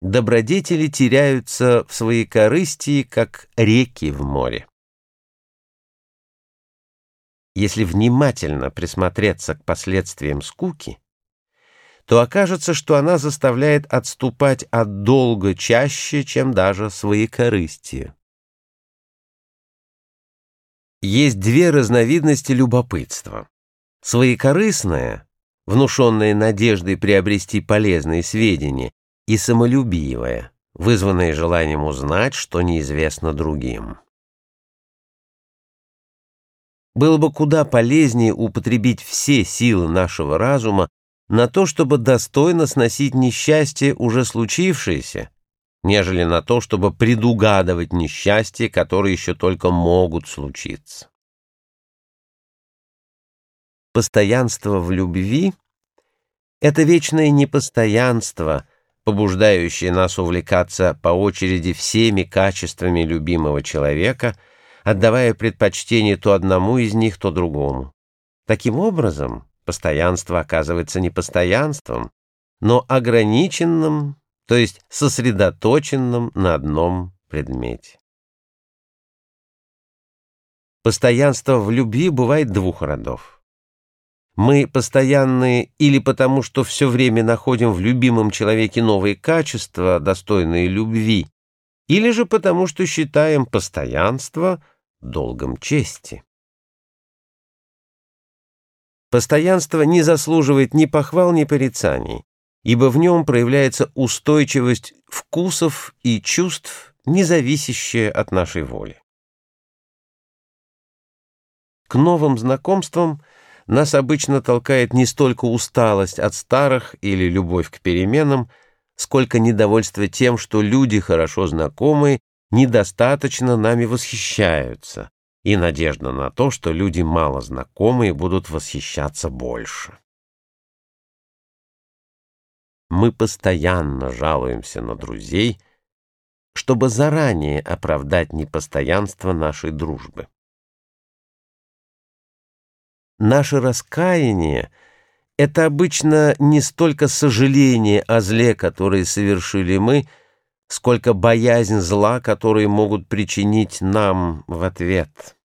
добродетели теряются в своей корысти, как реки в море. Если внимательно присмотреться к последствиям скуки, то окажется, что она заставляет отступать от долга чаще, чем даже свои корысти. Есть две разновидности любопытства. Своекорыстное, внушенное надеждой приобрести полезные сведения, и самолюбивое, вызванное желанием узнать, что неизвестно другим. Было бы куда полезнее употребить все силы нашего разума на то, чтобы достойно сносить несчастье, уже случившееся, нежели на то, чтобы предугадывать несчастья, которые еще только могут случиться. Постоянство в любви — это вечное непостоянство, побуждающее нас увлекаться по очереди всеми качествами любимого человека — отдавая предпочтение то одному из них, то другому. Таким образом, постоянство оказывается не постоянством, но ограниченным, то есть сосредоточенным на одном предмете. Постоянство в любви бывает двух родов. Мы постоянные или потому, что все время находим в любимом человеке новые качества, достойные любви, или же потому, что считаем постоянство долгом чести. Постоянство не заслуживает ни похвал, ни порицаний, ибо в нем проявляется устойчивость вкусов и чувств, не зависящая от нашей воли. К новым знакомствам нас обычно толкает не столько усталость от старых или любовь к переменам, сколько недовольство тем, что люди, хорошо знакомые, недостаточно нами восхищаются, и надежда на то, что люди мало знакомые будут восхищаться больше. Мы постоянно жалуемся на друзей, чтобы заранее оправдать непостоянство нашей дружбы. Наше раскаяние — это обычно не столько сожаление о зле, которое совершили мы, сколько боязнь зла, которые могут причинить нам в ответ.